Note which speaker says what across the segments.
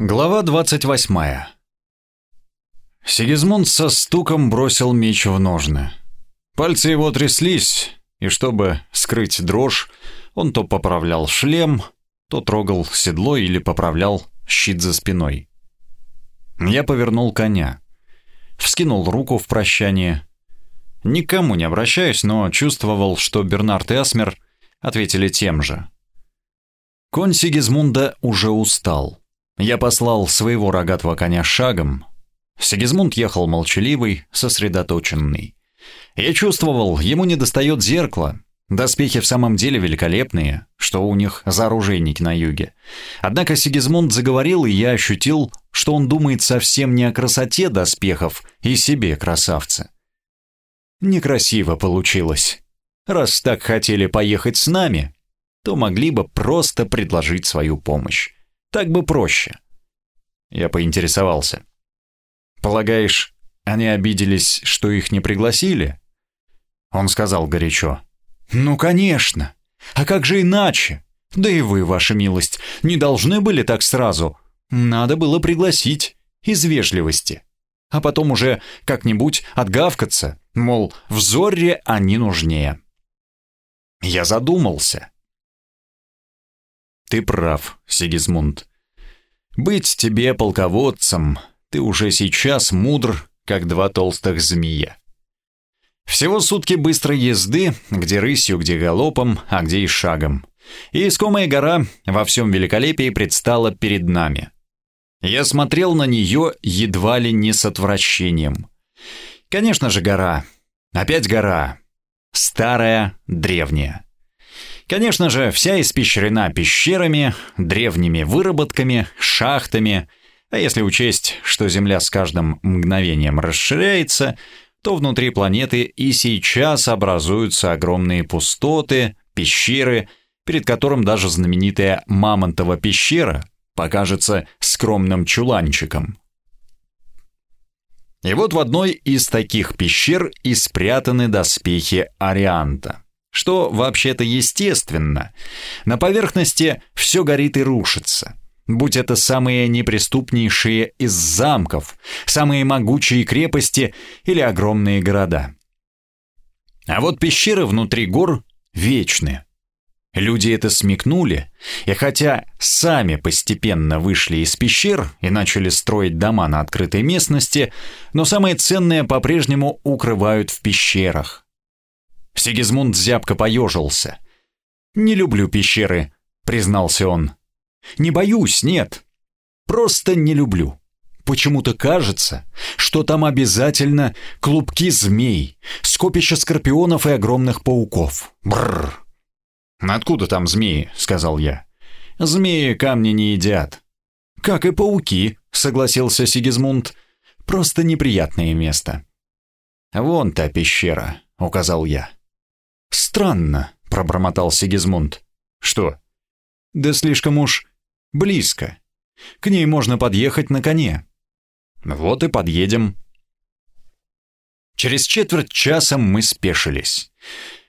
Speaker 1: Глава 28. Сигизмунд со стуком бросил меч в ножны. Пальцы его тряслись, и чтобы скрыть дрожь, он то поправлял шлем, то трогал седло или поправлял щит за спиной. Я повернул коня, вскинул руку в прощание. Никому не обращаюсь, но чувствовал, что Бернард и Асмер ответили тем же. Конь Сигизмунда уже устал. Я послал своего рогатого коня шагом. Сигизмунд ехал молчаливый, сосредоточенный. Я чувствовал, ему недостает зеркала. Доспехи в самом деле великолепные, что у них за оружейники на юге. Однако Сигизмунд заговорил, и я ощутил, что он думает совсем не о красоте доспехов и себе красавца. Некрасиво получилось. Раз так хотели поехать с нами, то могли бы просто предложить свою помощь. Так бы проще. Я поинтересовался. Полагаешь, они обиделись, что их не пригласили? Он сказал горячо. Ну, конечно. А как же иначе? Да и вы, ваша милость, не должны были так сразу. Надо было пригласить, из вежливости. А потом уже как-нибудь отгавкаться, мол, в Зорре они нужнее. Я задумался. Ты прав, Сигизмунд. Быть тебе полководцем, ты уже сейчас мудр, как два толстых змея. Всего сутки быстрой езды, где рысью, где галопом, а где и шагом. И искомая гора во всем великолепии предстала перед нами. Я смотрел на нее едва ли не с отвращением. Конечно же, гора. Опять гора. Старая, древняя. Конечно же, вся испещрена пещерами, древними выработками, шахтами, а если учесть, что Земля с каждым мгновением расширяется, то внутри планеты и сейчас образуются огромные пустоты, пещеры, перед которым даже знаменитая Мамонтова пещера покажется скромным чуланчиком. И вот в одной из таких пещер и спрятаны доспехи Арианта что вообще-то естественно. На поверхности все горит и рушится. Будь это самые неприступнейшие из замков, самые могучие крепости или огромные города. А вот пещеры внутри гор вечны. Люди это смекнули, и хотя сами постепенно вышли из пещер и начали строить дома на открытой местности, но самое ценное по-прежнему укрывают в пещерах. Сигизмунд зябко поежился. «Не люблю пещеры», — признался он. «Не боюсь, нет. Просто не люблю. Почему-то кажется, что там обязательно клубки змей, скопища скорпионов и огромных пауков. Бррр». «Откуда там змеи?» — сказал я. «Змеи камни не едят». «Как и пауки», — согласился Сигизмунд. «Просто неприятное место». «Вон та пещера», — указал я. «Странно», — пробормотал Сигизмунд. «Что?» «Да слишком уж близко. К ней можно подъехать на коне». «Вот и подъедем». Через четверть часа мы спешились.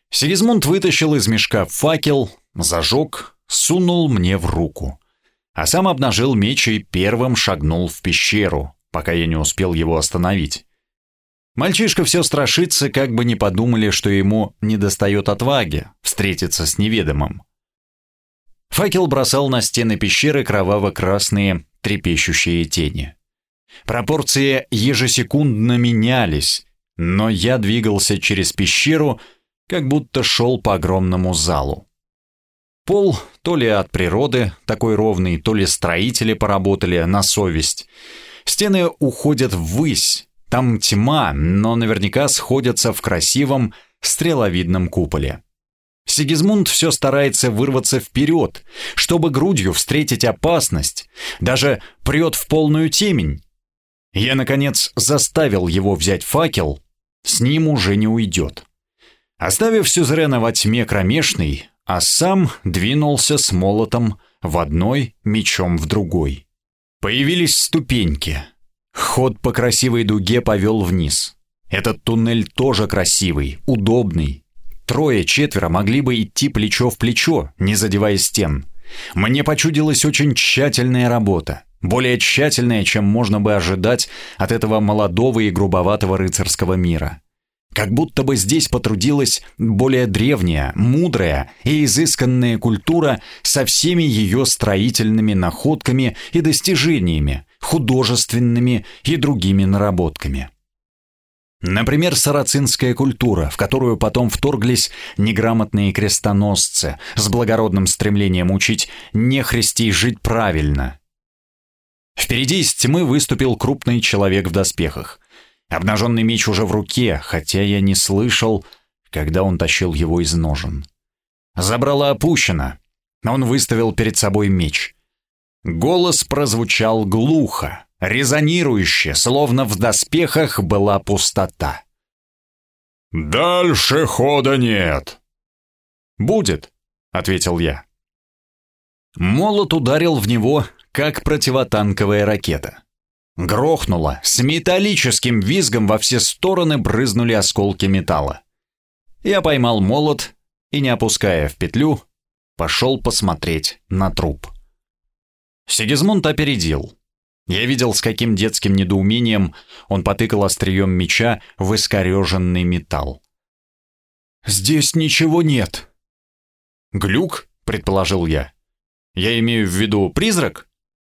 Speaker 1: Сигизмунд вытащил из мешка факел, зажег, сунул мне в руку, а сам обнажил меч и первым шагнул в пещеру, пока я не успел его остановить. Мальчишка все страшится, как бы не подумали, что ему недостает отваги встретиться с неведомым. Факел бросал на стены пещеры кроваво-красные трепещущие тени. Пропорции ежесекундно менялись, но я двигался через пещеру, как будто шел по огромному залу. Пол то ли от природы такой ровный, то ли строители поработали на совесть. Стены уходят ввысь, там тьма, но наверняка сходятся в красивом стреловидном куполе. Сигизмунд все старается вырваться вперед, чтобы грудью встретить опасность, даже прет в полную темень. Я, наконец, заставил его взять факел, с ним уже не уйдет. Оставив Сюзерена во тьме кромешной, а сам двинулся с молотом в одной, мечом в другой. Появились ступеньки — Ход по красивой дуге повел вниз. Этот туннель тоже красивый, удобный. Трое-четверо могли бы идти плечо в плечо, не задевая стен. Мне почудилась очень тщательная работа. более тщательное, чем можно бы ожидать от этого молодого и грубоватого рыцарского мира. Как будто бы здесь потрудилась более древняя, мудрая и изысканная культура со всеми ее строительными находками и достижениями, художественными и другими наработками. Например, сарацинская культура, в которую потом вторглись неграмотные крестоносцы с благородным стремлением учить нехристей жить правильно. Впереди из тьмы выступил крупный человек в доспехах. Обнаженный меч уже в руке, хотя я не слышал, когда он тащил его из ножен. Забрало опущено. Он выставил перед собой меч. Голос прозвучал глухо, резонирующе, словно в доспехах была пустота.
Speaker 2: «Дальше хода нет!»
Speaker 1: «Будет», — ответил я. Молот ударил в него, как противотанковая ракета. Грохнуло, с металлическим визгом во все стороны брызнули осколки металла. Я поймал молот и, не опуская в петлю, пошел посмотреть на труп. Сигизмунд опередил. Я видел, с каким детским недоумением он потыкал острием меча в искореженный металл. «Здесь ничего нет». «Глюк?» — предположил я. «Я имею в виду призрак?»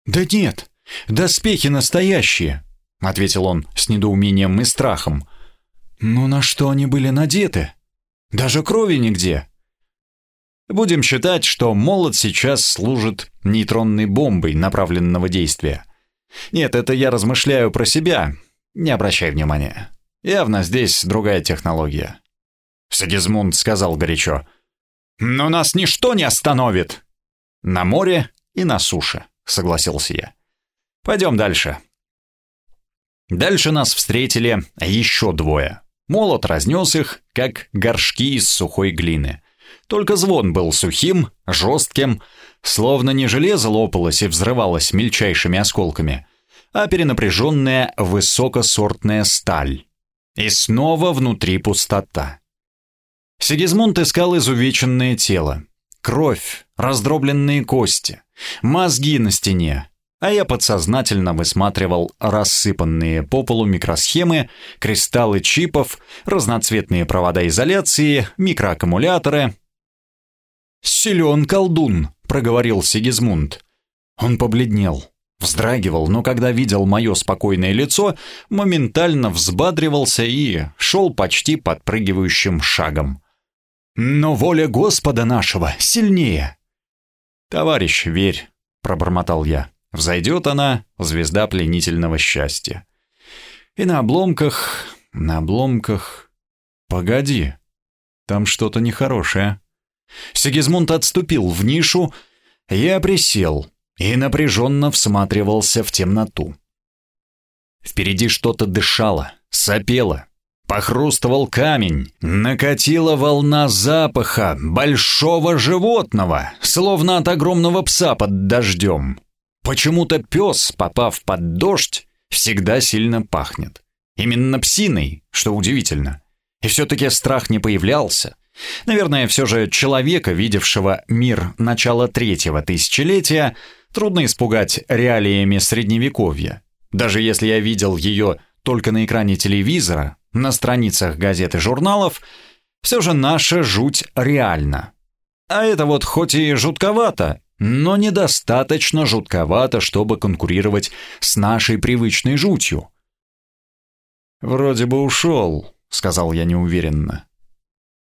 Speaker 1: «Да нет, «Доспехи настоящие», — ответил он с недоумением и страхом. «Но на что они были надеты? Даже крови нигде». Будем считать, что молот сейчас служит нейтронной бомбой направленного действия. Нет, это я размышляю про себя. Не обращай внимания. Явно здесь другая технология. Сагизмунд сказал горячо. «Но нас ничто не остановит!» «На море и на суше», — согласился я. Пойдем дальше. Дальше нас встретили еще двое. Молот разнес их, как горшки из сухой глины. Только звон был сухим, жестким, словно не железо лопалось и взрывалось мельчайшими осколками, а перенапряженная высокосортная сталь. И снова внутри пустота. Сигизмунд искал изувеченное тело. Кровь, раздробленные кости, мозги на стене, а я подсознательно высматривал рассыпанные по полу микросхемы, кристаллы чипов, разноцветные провода изоляции, микроаккумуляторы. «Силен колдун», — проговорил Сигизмунд. Он побледнел, вздрагивал, но когда видел мое спокойное лицо, моментально взбадривался и шел почти подпрыгивающим шагом. «Но воля Господа нашего сильнее!» «Товарищ, верь», — пробормотал я. Взойдет она, звезда пленительного счастья. И на обломках, на обломках... Погоди, там что-то нехорошее. Сигизмунд отступил в нишу, я присел и напряженно всматривался в темноту. Впереди что-то дышало, сопело, похрустывал камень, накатила волна запаха большого животного, словно от огромного пса под дождем. Почему-то пес, попав под дождь, всегда сильно пахнет. Именно псиной, что удивительно. И все-таки страх не появлялся. Наверное, все же человека, видевшего мир начала третьего тысячелетия, трудно испугать реалиями средневековья. Даже если я видел ее только на экране телевизора, на страницах газет и журналов, все же наша жуть реальна. А это вот хоть и жутковато, но недостаточно жутковато, чтобы конкурировать с нашей привычной жутью. «Вроде бы ушел», — сказал я неуверенно.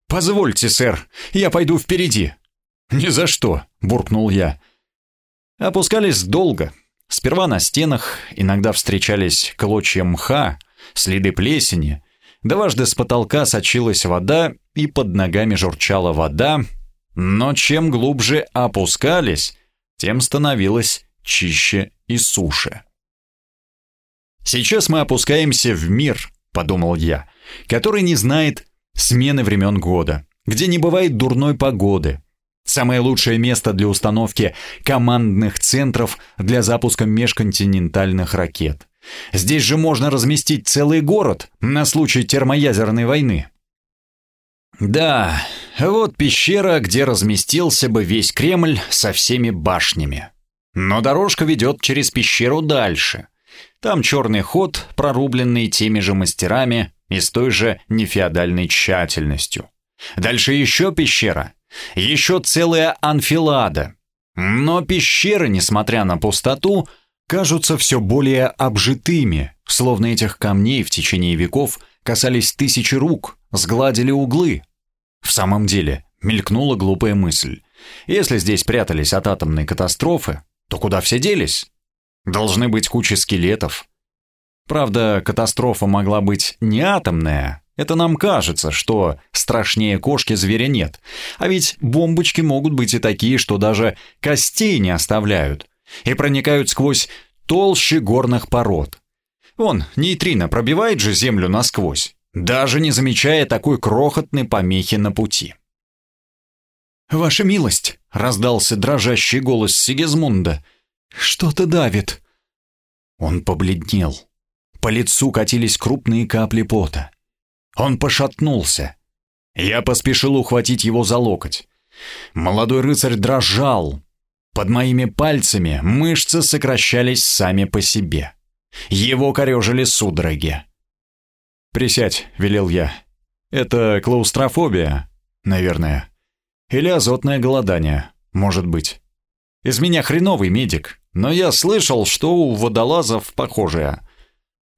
Speaker 1: «Позвольте, сэр, я пойду впереди». «Ни за что», — буркнул я. Опускались долго. Сперва на стенах иногда встречались клочья мха, следы плесени, дважды с потолка сочилась вода, и под ногами журчала вода, но чем глубже опускались, тем становилось чище и суше. «Сейчас мы опускаемся в мир», — подумал я, «который не знает смены времен года, где не бывает дурной погоды. Самое лучшее место для установки командных центров для запуска межконтинентальных ракет. Здесь же можно разместить целый город на случай термоядерной войны. Да, вот пещера, где разместился бы весь Кремль со всеми башнями. Но дорожка ведет через пещеру дальше. Там черный ход, прорубленный теми же мастерами и с той же нефеодальной тщательностью. Дальше еще пещера, еще целая анфилада. Но пещеры, несмотря на пустоту, кажутся все более обжитыми, словно этих камней в течение веков касались тысячи рук, сгладили углы. В самом деле, мелькнула глупая мысль. Если здесь прятались от атомной катастрофы, то куда все делись? Должны быть куча скелетов. Правда, катастрофа могла быть не атомная. Это нам кажется, что страшнее кошки зверя нет. А ведь бомбочки могут быть и такие, что даже костей не оставляют. И проникают сквозь толще горных пород. Вон, нейтрино пробивает же Землю насквозь, даже не замечая такой крохотной помехи на пути. «Ваша милость!» — раздался дрожащий голос Сигизмунда. «Что-то давит!» Он побледнел. По лицу катились крупные капли пота. Он пошатнулся. Я поспешил ухватить его за локоть. Молодой рыцарь дрожал. Под моими пальцами мышцы сокращались сами по себе. Его корежили судороги. «Присядь», — велел я. «Это клаустрофобия, наверное. Или азотное голодание, может быть. Из меня хреновый медик, но я слышал, что у водолазов похожее.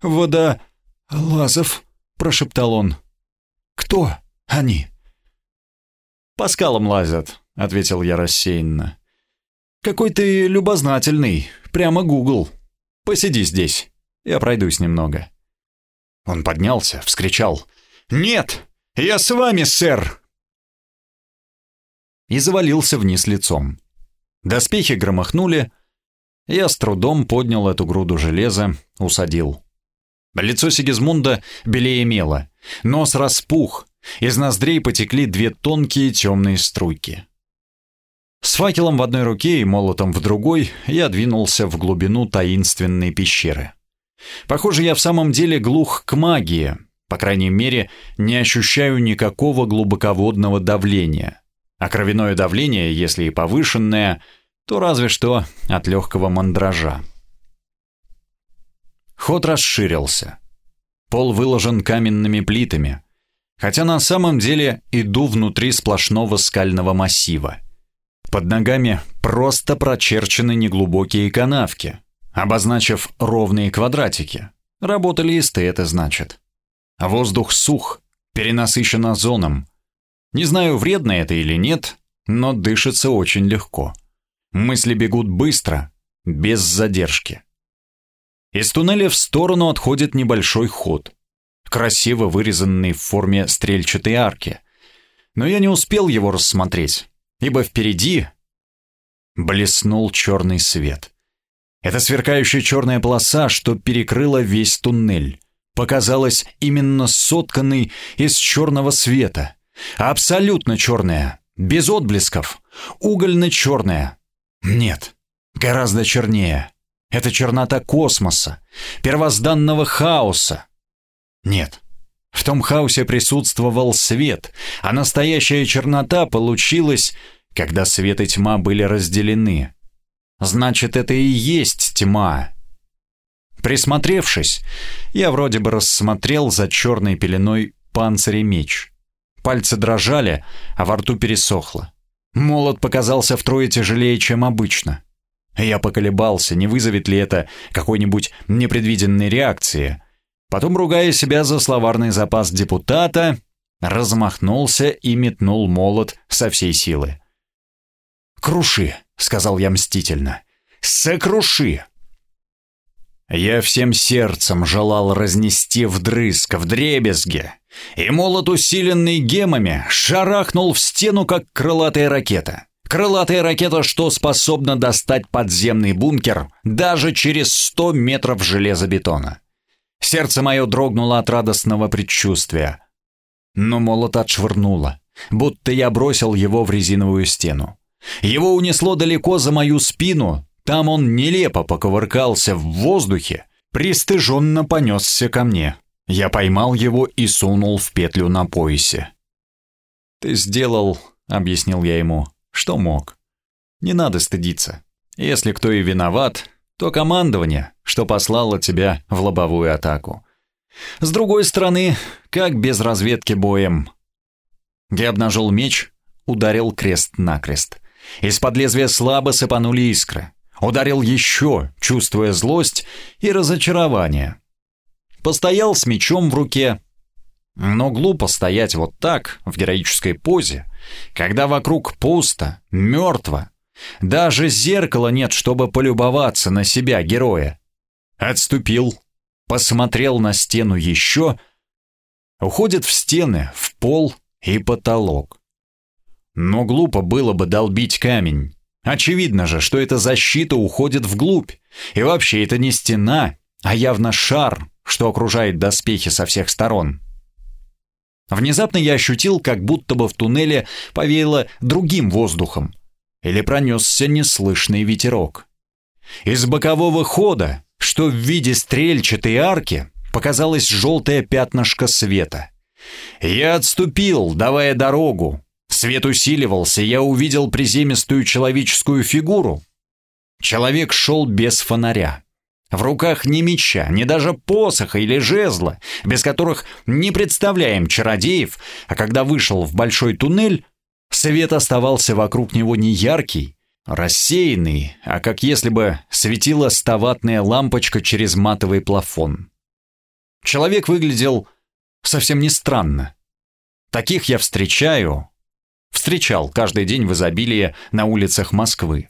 Speaker 1: «Водолазов?» — прошептал он. «Кто они?» «По скалам лазят», — ответил я рассеянно. «Какой ты любознательный, прямо Гугл. Посиди здесь, я пройдусь немного». Он поднялся, вскричал. «Нет, я с вами, сэр!» И завалился вниз лицом. Доспехи громыхнули. Я с трудом поднял эту груду железа, усадил. Лицо Сигизмунда белее мело, нос распух, из ноздрей потекли две тонкие темные струйки. С факелом в одной руке и молотом в другой я двинулся в глубину таинственной пещеры. Похоже, я в самом деле глух к магии, по крайней мере, не ощущаю никакого глубоководного давления. А кровяное давление, если и повышенное, то разве что от легкого мандража. Ход расширился. Пол выложен каменными плитами, хотя на самом деле иду внутри сплошного скального массива. Под ногами просто прочерчены неглубокие канавки, обозначив ровные квадратики. Работали эстеты, значит. Воздух сух, перенасыщен озоном. Не знаю, вредно это или нет, но дышится очень легко. Мысли бегут быстро, без задержки. Из туннеля в сторону отходит небольшой ход, красиво вырезанный в форме стрельчатой арки. Но я не успел его рассмотреть, ибо впереди блеснул черный свет. Эта сверкающая черная полоса, что перекрыла весь туннель, показалась именно сотканной из черного света. Абсолютно черная, без отблесков, угольно-черная. Нет, гораздо чернее. Это чернота космоса, первозданного хаоса. Нет, в том хаосе присутствовал свет, а настоящая чернота получилась, когда свет и тьма были разделены. Значит, это и есть тьма. Присмотревшись, я вроде бы рассмотрел за черной пеленой панцирь и меч. Пальцы дрожали, а во рту пересохло. Молот показался втрое тяжелее, чем обычно. Я поколебался, не вызовет ли это какой-нибудь непредвиденной реакции. Потом, ругая себя за словарный запас депутата, размахнулся и метнул молот со всей силы. «Круши!» — сказал я мстительно. «Сокруши!» Я всем сердцем желал разнести вдрызг, в дребезге, и молот, усиленный гемами, шарахнул в стену, как крылатая ракета. Крылатая ракета, что способна достать подземный бункер даже через 100 метров железобетона. Сердце мое дрогнуло от радостного предчувствия. Но молот отшвырнуло, будто я бросил его в резиновую стену. Его унесло далеко за мою спину, там он нелепо поковыркался в воздухе, пристыженно понесся ко мне. Я поймал его и сунул в петлю на поясе. «Ты сделал», — объяснил я ему, что мог. Не надо стыдиться. Если кто и виноват, то командование, что послало тебя в лобовую атаку. С другой стороны, как без разведки боем? Я обнажил меч, ударил крест-накрест. Из-под лезвия слабо сыпанули искры. Ударил еще, чувствуя злость и разочарование. Постоял с мечом в руке. Но глупо стоять вот так, в героической позе, когда вокруг пусто, мертво. Даже зеркала нет, чтобы полюбоваться на себя, героя. Отступил, посмотрел на стену еще, уходит в стены, в пол и потолок. Но глупо было бы долбить камень. Очевидно же, что эта защита уходит вглубь. И вообще это не стена, а явно шар, что окружает доспехи со всех сторон. Внезапно я ощутил, как будто бы в туннеле повеяло другим воздухом. Или пронесся неслышный ветерок. Из бокового хода что в виде стрельчатой арки показалось желтое пятнышко света. Я отступил, давая дорогу. Свет усиливался, я увидел приземистую человеческую фигуру. Человек шел без фонаря. В руках ни меча, ни даже посоха или жезла, без которых не представляем чародеев, а когда вышел в большой туннель, свет оставался вокруг него не яркий, Рассеянный, а как если бы светила ставатная лампочка через матовый плафон. Человек выглядел совсем не странно. Таких я встречаю, встречал каждый день в изобилии на улицах Москвы.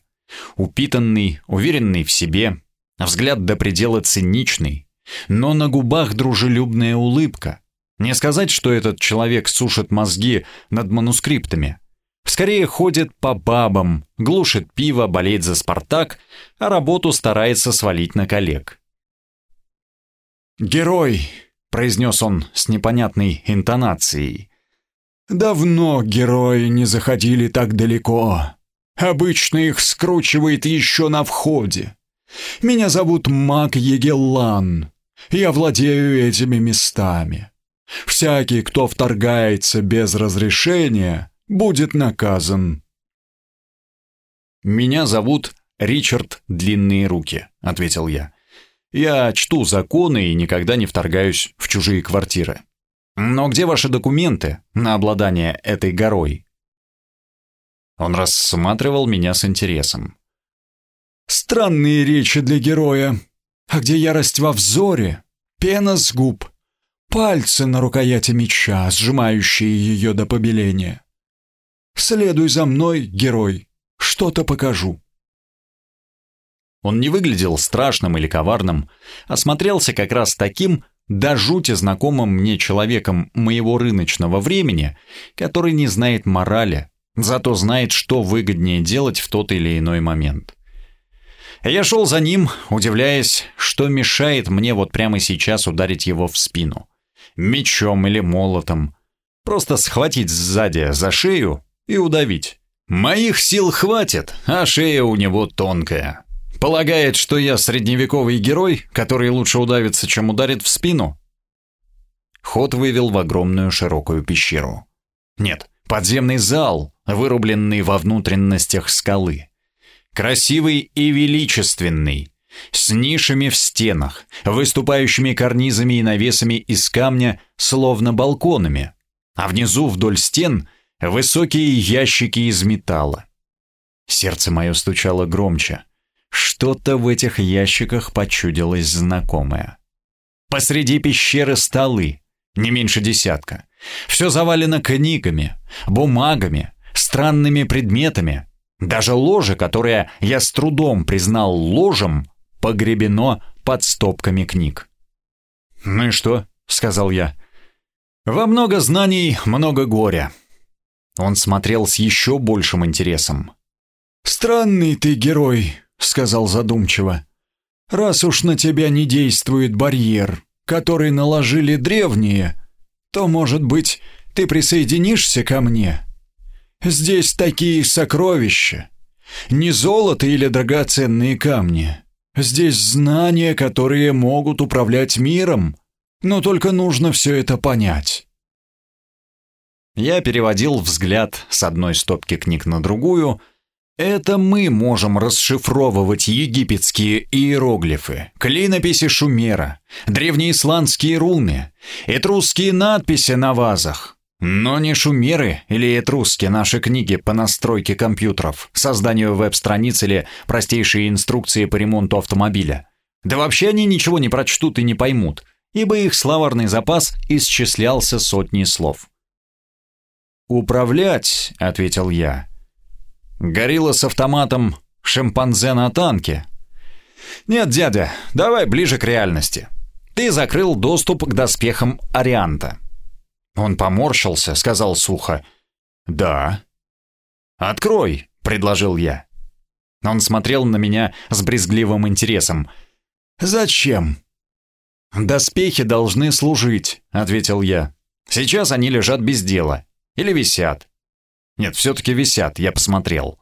Speaker 1: Упитанный, уверенный в себе, взгляд до предела циничный, но на губах дружелюбная улыбка. Не сказать, что этот человек сушит мозги над манускриптами – Скорее ходит по бабам, глушит пиво, болеет за «Спартак», а работу старается свалить на коллег.
Speaker 2: «Герой», — произнес он с непонятной интонацией. «Давно герои не заходили так далеко. Обычно их скручивает еще на входе. Меня зовут Мак Егеллан. Я владею этими местами. Всякий, кто вторгается без разрешения, будет наказан.
Speaker 1: «Меня зовут Ричард Длинные Руки», — ответил я. «Я чту законы и никогда не вторгаюсь в чужие квартиры. Но где ваши документы на обладание этой горой?» Он рассматривал меня с интересом.
Speaker 2: «Странные речи для героя. А где ярость во взоре, пена с губ, пальцы на рукояти меча, сжимающие ее до побеления. Следуй за мной, герой, что-то покажу».
Speaker 1: Он не выглядел страшным или коварным, а смотрелся как раз таким, до жути знакомым мне человеком моего рыночного времени, который не знает морали, зато знает, что выгоднее делать в тот или иной момент. Я шел за ним, удивляясь, что мешает мне вот прямо сейчас ударить его в спину. Мечом или молотом. Просто схватить сзади за шею и удавить. Моих сил хватит, а шея у него тонкая. Полагает, что я средневековый герой, который лучше удавится, чем ударит в спину? Ход вывел в огромную широкую пещеру. Нет, подземный зал, вырубленный во внутренностях скалы. Красивый и величественный, с нишами в стенах, выступающими карнизами и навесами из камня, словно балконами, а внизу вдоль стен высокие ящики из металла. Сердце мое стучало громче. Что-то в этих ящиках почудилось знакомое. Посреди пещеры столы, не меньше десятка. Все завалено книгами, бумагами, странными предметами. Даже ложе, которое я с трудом признал ложем, погребено под стопками книг. «Ну и что?» — сказал я. «Во много знаний, много горя. Он смотрел с еще большим интересом.
Speaker 2: «Странный ты герой», — сказал задумчиво. «Раз уж на тебя не действует барьер, который наложили древние, то, может быть, ты присоединишься ко мне? Здесь такие сокровища. Не золото или драгоценные камни. Здесь знания, которые могут управлять миром, но только нужно все это понять.
Speaker 1: Я переводил взгляд с одной стопки книг на другую, Это мы можем расшифровывать египетские иероглифы, клинописи Шумера, древнеисландские руны, этрусские надписи на вазах. Но не шумеры или этруски наши книги по настройке компьютеров, созданию веб-страниц или простейшие инструкции по ремонту автомобиля. Да вообще они ничего не прочтут и не поймут, ибо их словарный запас исчислялся сотней слов. «Управлять», — ответил я, — Горилла с автоматом, шимпанзе на танке. Нет, дядя, давай ближе к реальности. Ты закрыл доступ к доспехам Арианта. Он поморщился, сказал сухо. Да. Открой, предложил я. Он смотрел на меня с брезгливым интересом. Зачем? Доспехи должны служить, ответил я. Сейчас они лежат без дела или висят. Нет, все-таки висят, я посмотрел.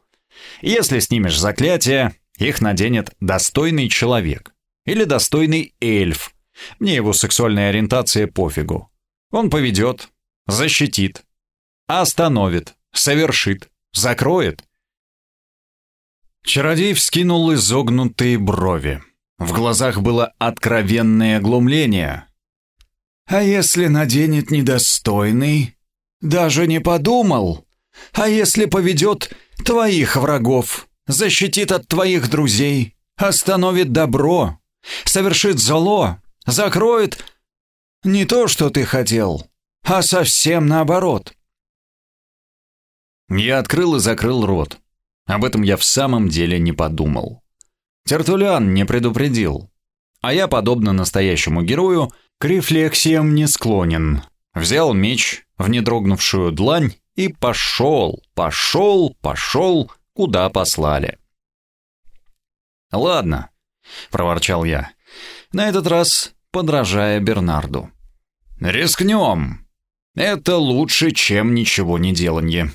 Speaker 1: Если снимешь заклятие, их наденет достойный человек. Или достойный эльф. Мне его сексуальная ориентация пофигу. Он поведет, защитит, остановит, совершит, закроет. Чародей вскинул изогнутые брови. В глазах было откровенное глумление. «А если наденет недостойный? Даже не подумал?» А если поведет твоих врагов, защитит от твоих друзей, остановит добро, совершит зло, закроет не то, что ты хотел, а совсем наоборот. Я открыл и закрыл рот. Об этом я в самом деле не подумал. Тертулян не предупредил. А я, подобно настоящему герою, к рефлексиям не склонен. Взял меч в недрогнувшую длань и пошел, пошел, пошел, куда послали. «Ладно», — проворчал я, на этот раз подражая Бернарду. «Рискнем. Это лучше, чем ничего не деланье».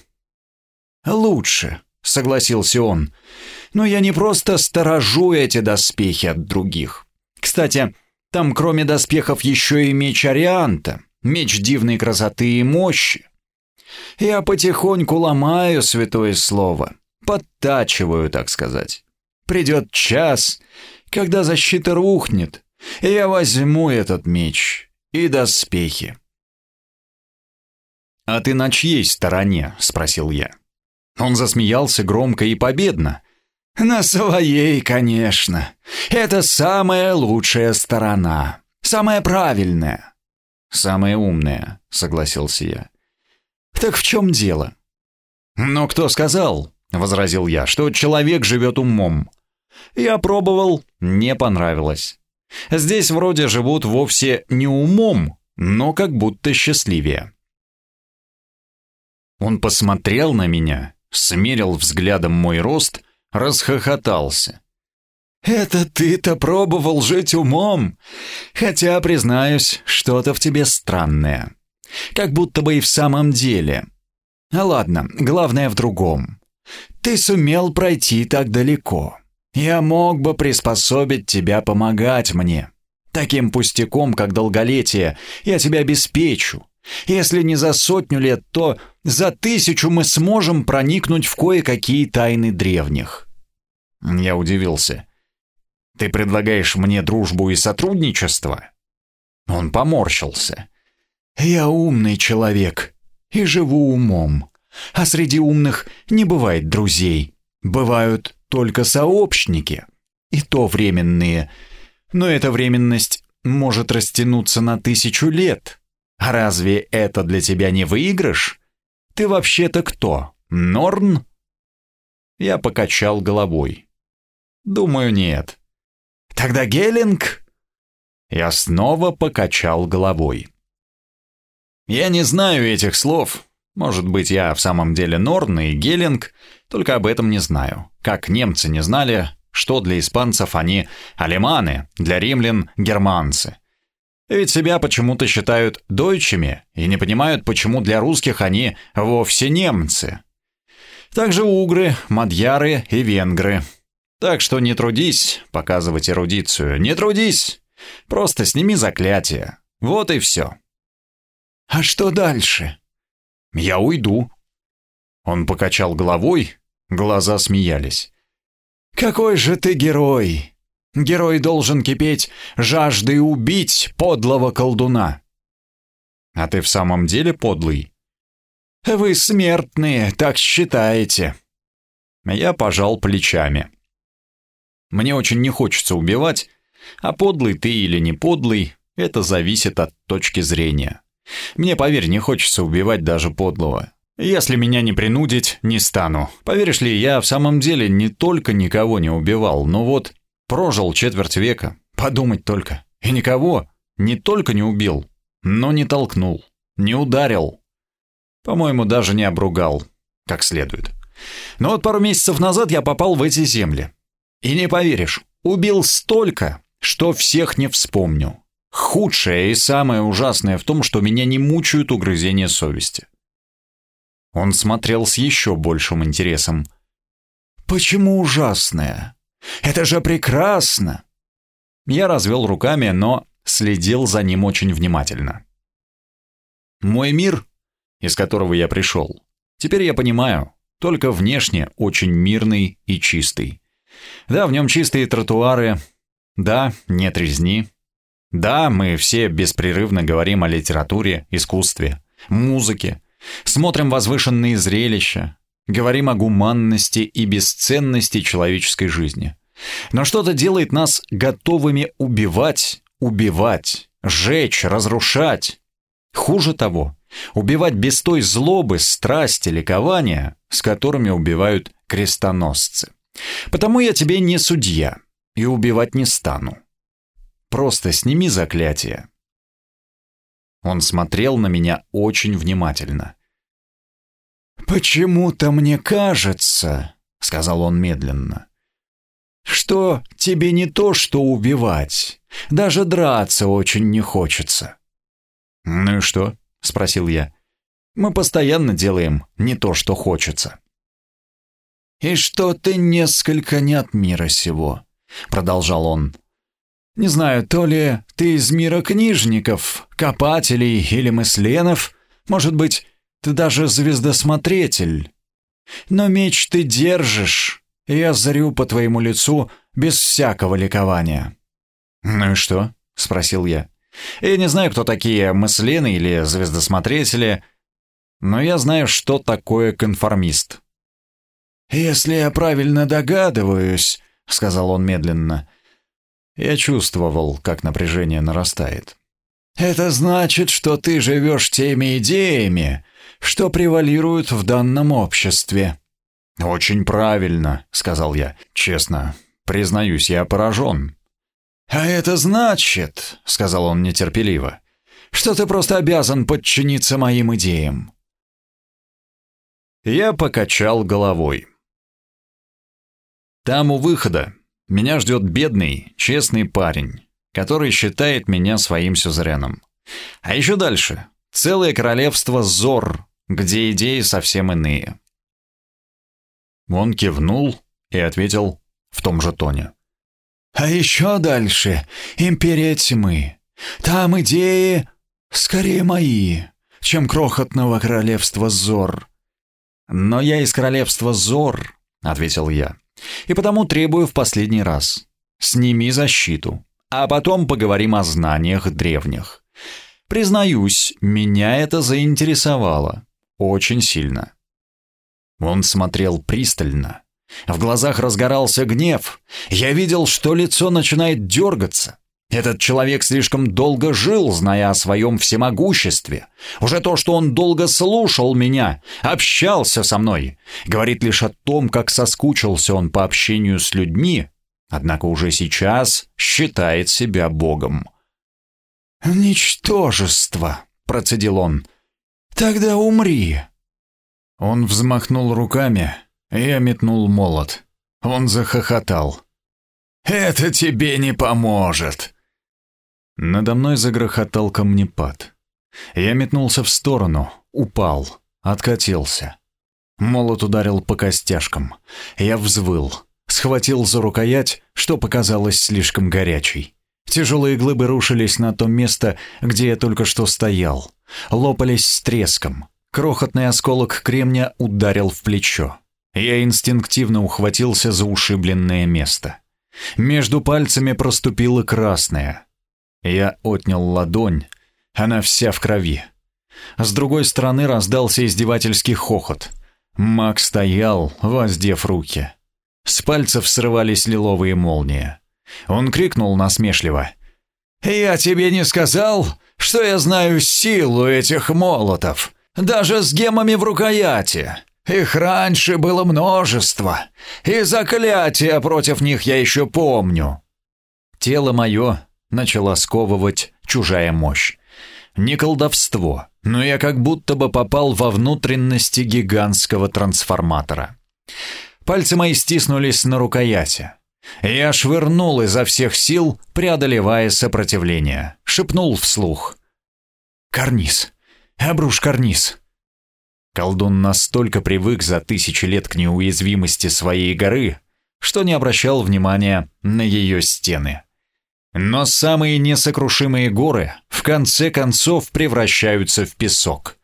Speaker 1: «Лучше», — согласился он, — «но я не просто сторожу эти доспехи от других. Кстати, там кроме доспехов еще и меч Арианта, меч дивной красоты и мощи. Я потихоньку ломаю святое слово, подтачиваю, так сказать. Придет час, когда защита рухнет, и я возьму этот меч и доспехи. «А ты на чьей стороне?» — спросил я. Он засмеялся громко и победно. «На своей, конечно. Это самая лучшая сторона. Самая правильная». «Самая умная», — согласился я. Так в чем дело? Но кто сказал, возразил я, что человек живет умом? Я пробовал, не понравилось. Здесь вроде живут вовсе не умом, но как будто счастливее. Он посмотрел на меня, смерил взглядом мой рост, расхохотался. «Это ты-то пробовал жить умом? Хотя, признаюсь, что-то в тебе странное. Как будто бы и в самом деле. А ладно, главное в другом. Ты сумел пройти так далеко. Я мог бы приспособить тебя помогать мне. Таким пустяком, как долголетие, я тебя обеспечу. Если не за сотню лет, то за тысячу мы сможем проникнуть в кое-какие тайны древних. Я удивился. Ты предлагаешь мне дружбу и сотрудничество? Он поморщился. Я умный человек и живу умом. А среди умных не бывает друзей. Бывают только сообщники. И то временные. Но эта временность может растянуться на тысячу лет. Разве это для тебя не выигрыш? Ты вообще-то кто? Норн? Я покачал головой. Думаю, нет. Тогда Геллинг? Я снова покачал головой. Я не знаю этих слов. Может быть, я в самом деле Норн и Геллинг, только об этом не знаю. Как немцы не знали, что для испанцев они алеманы, для римлян германцы. Ведь себя почему-то считают дойчами и не понимают, почему для русских они вовсе немцы. Также угры, мадьяры и венгры. Так что не трудись показывать эрудицию, не трудись. Просто сними заклятие. Вот и все. «А что дальше?» «Я уйду». Он покачал головой, Глаза смеялись.
Speaker 2: «Какой же ты герой! Герой должен кипеть жаждой убить подлого колдуна!»
Speaker 1: «А ты в самом деле подлый?»
Speaker 2: «Вы смертные, так считаете!»
Speaker 1: Я пожал плечами. «Мне очень не хочется убивать, а подлый ты или не подлый, это зависит от точки зрения. Мне, поверь, не хочется убивать даже подлого. Если меня не принудить, не стану. Поверишь ли, я в самом деле не только никого не убивал, но вот прожил четверть века. Подумать только. И никого не только не убил, но не толкнул, не ударил. По-моему, даже не обругал, как следует. Но вот пару месяцев назад я попал в эти земли. И не поверишь, убил столько, что всех не вспомню. Худшее и самое ужасное в том, что меня не мучают угрызения совести. Он смотрел с еще большим интересом.
Speaker 2: «Почему ужасное? Это же прекрасно!»
Speaker 1: Я развел руками, но следил за ним очень внимательно. «Мой мир, из которого я пришел, теперь я понимаю, только внешне очень мирный и чистый. Да, в нем чистые тротуары, да, нет резни, да, мы все беспрерывно говорим о литературе, искусстве, музыке, смотрим возвышенные зрелища, говорим о гуманности и бесценности человеческой жизни. Но что-то делает нас готовыми убивать, убивать, жечь, разрушать. Хуже того, убивать без той злобы, страсти, ликования, с которыми убивают крестоносцы. Потому я тебе не судья и убивать не стану. Просто сними заклятие». Он смотрел на меня очень внимательно.
Speaker 2: «Почему-то мне кажется», — сказал он медленно, «что тебе не то, что убивать, даже драться очень не хочется».
Speaker 1: «Ну и что?» — спросил я. «Мы постоянно делаем не то, что хочется».
Speaker 2: «И что ты несколько не от мира сего», — продолжал он. Не знаю, то ли ты из мира книжников, копателей или мысленов, может быть, ты даже звездосмотритель. Но меч ты держишь, и я зрю по твоему лицу без всякого ликования».
Speaker 1: «Ну и что?» — спросил я. «Я не знаю, кто такие мыслены или звездосмотрители, но я знаю, что такое конформист».
Speaker 2: «Если я правильно догадываюсь», — сказал он медленно, —
Speaker 1: я чувствовал, как напряжение нарастает.
Speaker 2: «Это значит, что ты живешь теми идеями, что превалируют в данном обществе».
Speaker 1: «Очень правильно», — сказал я. «Честно, признаюсь, я поражен».
Speaker 2: «А это значит», — сказал он нетерпеливо, «что ты просто обязан подчиниться моим идеям».
Speaker 1: Я покачал головой. Там у выхода меня ждет бедный, честный парень, который считает меня своим сюзереном. А еще дальше — целое королевство Зор, где идеи совсем иные. Он кивнул и ответил в том же тоне.
Speaker 2: «А еще дальше — империя тьмы. Там идеи скорее мои, чем крохотного королевства Зор».
Speaker 1: «Но я из королевства Зор», — ответил я и потому требую в последний раз. Сними защиту, а потом поговорим о знаниях древних. Признаюсь, меня это заинтересовало. Очень сильно. Он смотрел пристально. В глазах разгорался гнев. Я видел, что лицо начинает дергаться. Этот человек слишком долго жил, зная о своем всемогуществе. Уже то, что он долго слушал меня, общался со мной, говорит лишь о том, как соскучился он по общению с людьми, однако уже сейчас считает себя богом.
Speaker 2: «Ничтожество», — процедил он. «Тогда умри».
Speaker 1: Он взмахнул руками, и метнул молот. Он захохотал.
Speaker 2: «Это тебе не поможет»,
Speaker 1: надо мной загрохотал камнепад. Я метнулся в сторону, упал, откатился. Молот ударил по костяшкам. Я взвыл, схватил за рукоять, что показалось слишком горячей. Тяжелые глыбы рушились на то место, где я только что стоял. Лопались с треском. Крохотный осколок кремня ударил в плечо. Я инстинктивно ухватился за ушибленное место. Между пальцами проступило красное. Я отнял ладонь, она вся в крови. С другой стороны раздался издевательский хохот. Мак стоял, воздев руки. С пальцев срывались лиловые молнии. Он крикнул насмешливо. «Я тебе не сказал, что я знаю силу этих молотов, даже с гемами в рукояти. Их раньше было множество, и заклятия против них я еще помню». Тело мое начала сковывать чужая мощь. Не колдовство, но я как будто бы попал во внутренности гигантского трансформатора. Пальцы мои стиснулись на рукояти. Я швырнул изо всех сил, преодолевая сопротивление. Шепнул вслух. «Карниз! Обрушь карниз!» Колдун настолько привык за тысячи лет к неуязвимости своей горы, что не обращал внимания на ее стены. Но самые несокрушимые горы в конце концов превращаются в песок.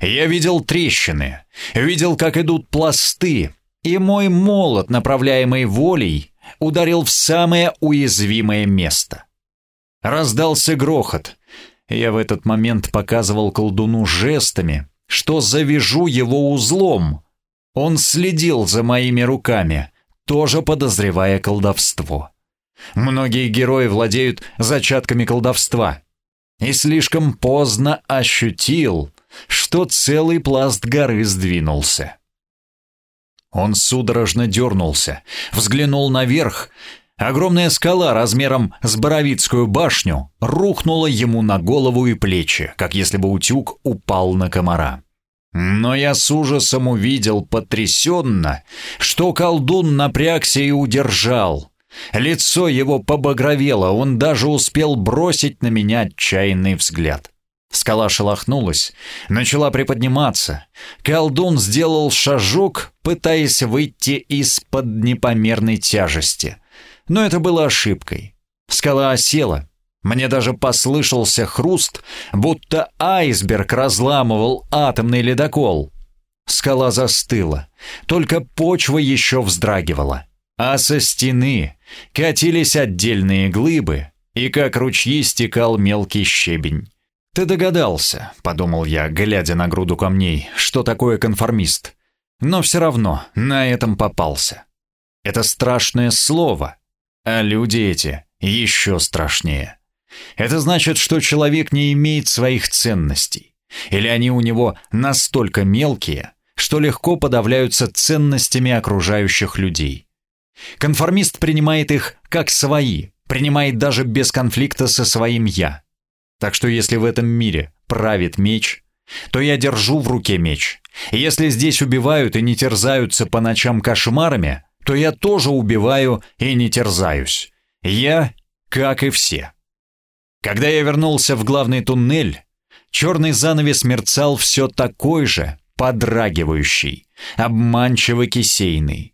Speaker 1: Я видел трещины, видел, как идут пласты, и мой молот, направляемый волей, ударил в самое уязвимое место. Раздался грохот. Я в этот момент показывал колдуну жестами, что завяжу его узлом. Он следил за моими руками, тоже подозревая колдовство. Многие герои владеют зачатками колдовства. И слишком поздно ощутил, что целый пласт горы сдвинулся. Он судорожно дернулся, взглянул наверх. Огромная скала размером с Боровицкую башню рухнула ему на голову и плечи, как если бы утюг упал на комара. Но я с ужасом увидел потрясенно, что колдун напрягся и удержал. Лицо его побагровело, он даже успел бросить на меня отчаянный взгляд. Скала шелохнулась, начала приподниматься. Колдун сделал шажок, пытаясь выйти из-под непомерной тяжести. Но это было ошибкой. Скала осела. Мне даже послышался хруст, будто айсберг разламывал атомный ледокол. Скала застыла, только почва еще вздрагивала. А со стены катились отдельные глыбы, и как ручьи стекал мелкий щебень. «Ты догадался», — подумал я, глядя на груду камней, что такое конформист. Но все равно на этом попался. Это страшное слово, а люди эти еще страшнее. Это значит, что человек не имеет своих ценностей, или они у него настолько мелкие, что легко подавляются ценностями окружающих людей. Конформист принимает их как свои, принимает даже без конфликта со своим «я». Так что если в этом мире правит меч, то я держу в руке меч. Если здесь убивают и не терзаются по ночам кошмарами, то я тоже убиваю и не терзаюсь. Я, как и все. Когда я вернулся в главный туннель, черный занавес мерцал все такой же, подрагивающий, обманчиво кисейный.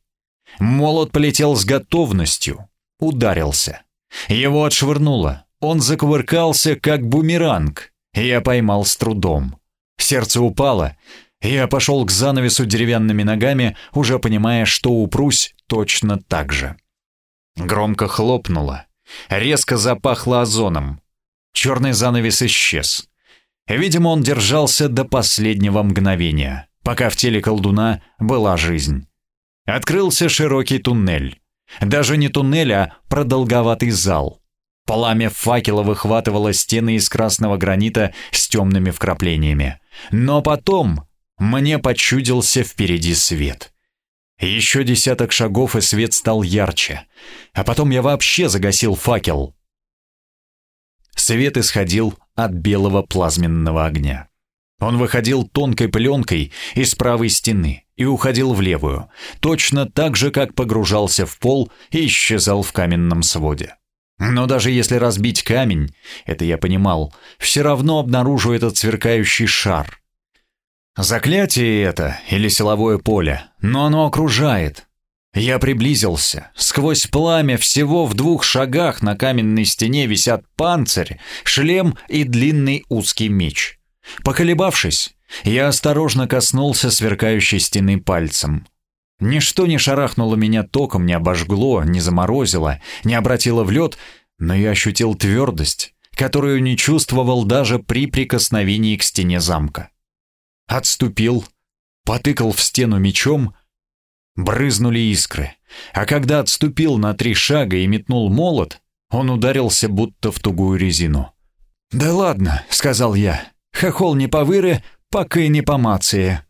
Speaker 1: Молот полетел с готовностью, ударился. Его отшвырнуло, он закувыркался, как бумеранг. Я поймал с трудом. Сердце упало. Я пошел к занавесу деревянными ногами, уже понимая, что упрусь точно так же. Громко хлопнуло. Резко запахло озоном. Черный занавес исчез. Видимо, он держался до последнего мгновения, пока в теле колдуна была жизнь. Открылся широкий туннель. Даже не туннель, а продолговатый зал. Пламя факела выхватывало стены из красного гранита с темными вкраплениями. Но потом мне почудился впереди свет. Еще десяток шагов, и свет стал ярче. А потом я вообще загасил факел. Свет исходил от белого плазменного огня. Он выходил тонкой пленкой из правой стены и уходил в левую, точно так же, как погружался в пол и исчезал в каменном своде. Но даже если разбить камень, это я понимал, все равно обнаружу этот сверкающий шар. Заклятие это или силовое поле, но оно окружает. Я приблизился. Сквозь пламя всего в двух шагах на каменной стене висят панцирь, шлем и длинный узкий меч. Поколебавшись, я осторожно коснулся сверкающей стены пальцем. Ничто не шарахнуло меня током, не обожгло, не заморозило, не обратило в лед, но я ощутил твердость, которую не чувствовал даже при прикосновении к стене замка. Отступил, потыкал в стену мечом, брызнули искры, а когда отступил на три шага и метнул молот, он ударился будто в тугую резину. «Да ладно», — сказал я, — «хохол не по выры, пока не по мации».